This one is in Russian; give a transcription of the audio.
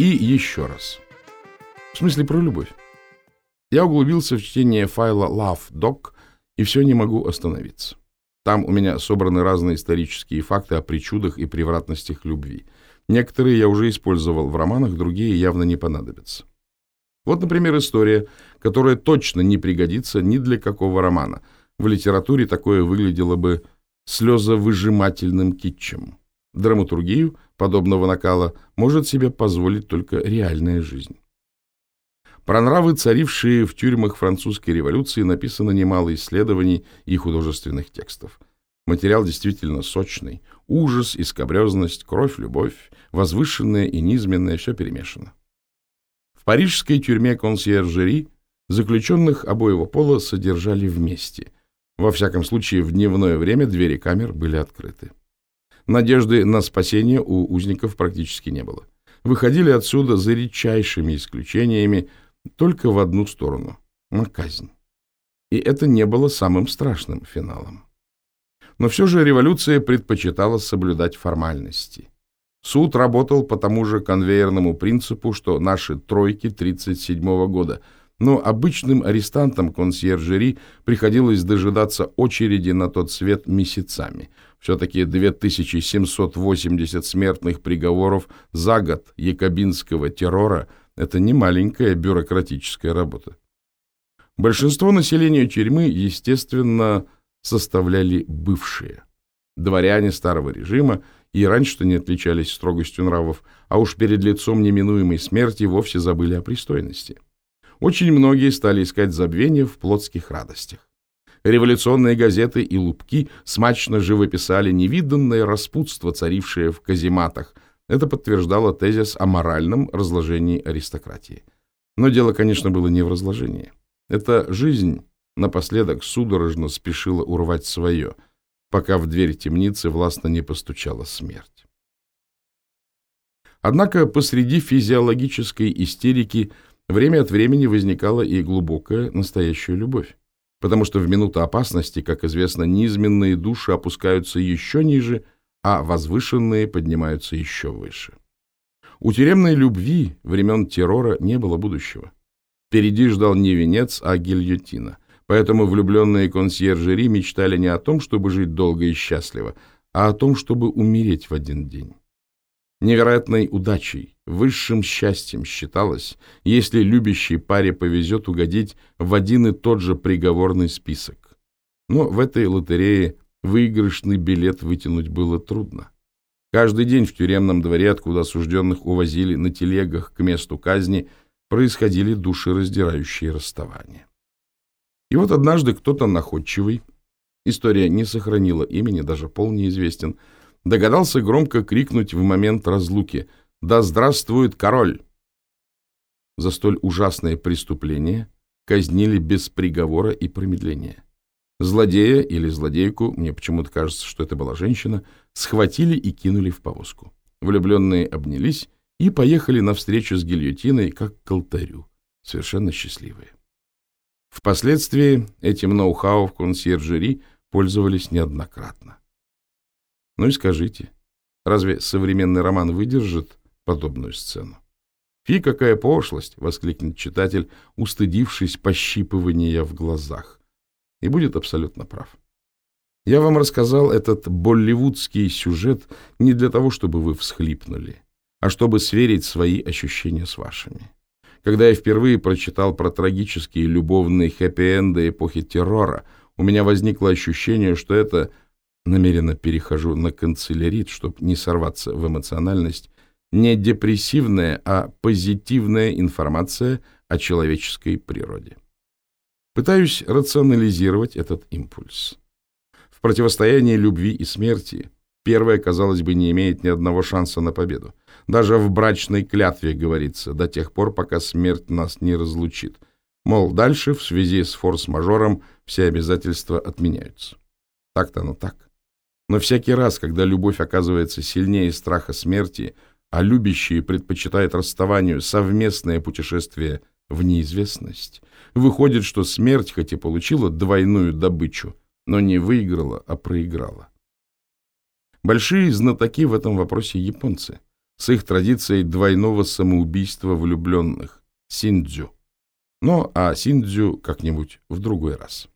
И еще раз. В смысле про любовь. Я углубился в чтение файла Love Doc и все не могу остановиться. Там у меня собраны разные исторические факты о причудах и превратностях любви. Некоторые я уже использовал в романах, другие явно не понадобятся. Вот, например, история, которая точно не пригодится ни для какого романа. В литературе такое выглядело бы слезовыжимательным китчем. Драматургию подобного накала может себе позволить только реальная жизнь. Про нравы, царившие в тюрьмах французской революции, написано немало исследований и художественных текстов. Материал действительно сочный. Ужас, искобрезность, кровь, любовь, возвышенное и низменное – все перемешано. В парижской тюрьме консьержери заключенных обоего пола содержали вместе. Во всяком случае, в дневное время двери камер были открыты. Надежды на спасение у узников практически не было. Выходили отсюда за редчайшими исключениями только в одну сторону – на казнь. И это не было самым страшным финалом. Но все же революция предпочитала соблюдать формальности. Суд работал по тому же конвейерному принципу, что наши тройки 1937 года, но обычным арестантам консьержери приходилось дожидаться очереди на тот свет месяцами. Все-таки 2780 смертных приговоров за год якобинского террора – это не маленькая бюрократическая работа. Большинство населения тюрьмы, естественно, составляли бывшие. Дворяне старого режима и раньше-то не отличались строгостью нравов, а уж перед лицом неминуемой смерти вовсе забыли о пристойности. Очень многие стали искать забвения в плотских радостях. Революционные газеты и лупки смачно живописали невиданное распутство, царившее в казематах – это подтверждало тезис о моральном разложении аристократии. Но дело, конечно, было не в разложении. Эта жизнь напоследок судорожно спешила урвать свое, пока в дверь темницы властно не постучала смерть. Однако посреди физиологической истерики время от времени возникала и глубокая настоящая любовь, потому что в минуту опасности, как известно, низменные души опускаются еще ниже – а возвышенные поднимаются еще выше. У тюремной любви времен террора не было будущего. Впереди ждал не венец, а гильотина. Поэтому влюбленные консьержери мечтали не о том, чтобы жить долго и счастливо, а о том, чтобы умереть в один день. Невероятной удачей, высшим счастьем считалось, если любящей паре повезет угодить в один и тот же приговорный список. Но в этой лотерее Выигрышный билет вытянуть было трудно. Каждый день в тюремном дворе, откуда осужденных увозили на телегах к месту казни, происходили душераздирающие расставания. И вот однажды кто-то находчивый, история не сохранила имени, даже пол неизвестен, догадался громко крикнуть в момент разлуки «Да здравствует король!». За столь ужасное преступление казнили без приговора и промедления. Злодея или злодейку, мне почему-то кажется, что это была женщина, схватили и кинули в повозку. Влюбленные обнялись и поехали навстречу с гильотиной, как к алтарю, совершенно счастливые. Впоследствии этим ноу-хау в консьержери пользовались неоднократно. Ну и скажите, разве современный роман выдержит подобную сцену? «Фи, какая пошлость!» — воскликнет читатель, устыдившись пощипывания в глазах и будет абсолютно прав. Я вам рассказал этот болливудский сюжет не для того, чтобы вы всхлипнули, а чтобы сверить свои ощущения с вашими. Когда я впервые прочитал про трагические любовные хэппи-энды эпохи террора, у меня возникло ощущение, что это, намеренно перехожу на канцелярит, чтобы не сорваться в эмоциональность, не депрессивная, а позитивная информация о человеческой природе. Пытаюсь рационализировать этот импульс. В противостоянии любви и смерти первое, казалось бы, не имеет ни одного шанса на победу. Даже в брачной клятве говорится, до тех пор, пока смерть нас не разлучит. Мол, дальше в связи с форс-мажором все обязательства отменяются. Так-то оно так. Но всякий раз, когда любовь оказывается сильнее страха смерти, а любящие предпочитают расставанию совместное путешествие в неизвестность, Выходит, что смерть хоть и получила двойную добычу, но не выиграла, а проиграла. Большие знатоки в этом вопросе японцы. с их традицией двойного самоубийства влюбленных – синдзю. Но а синдзю как-нибудь в другой раз.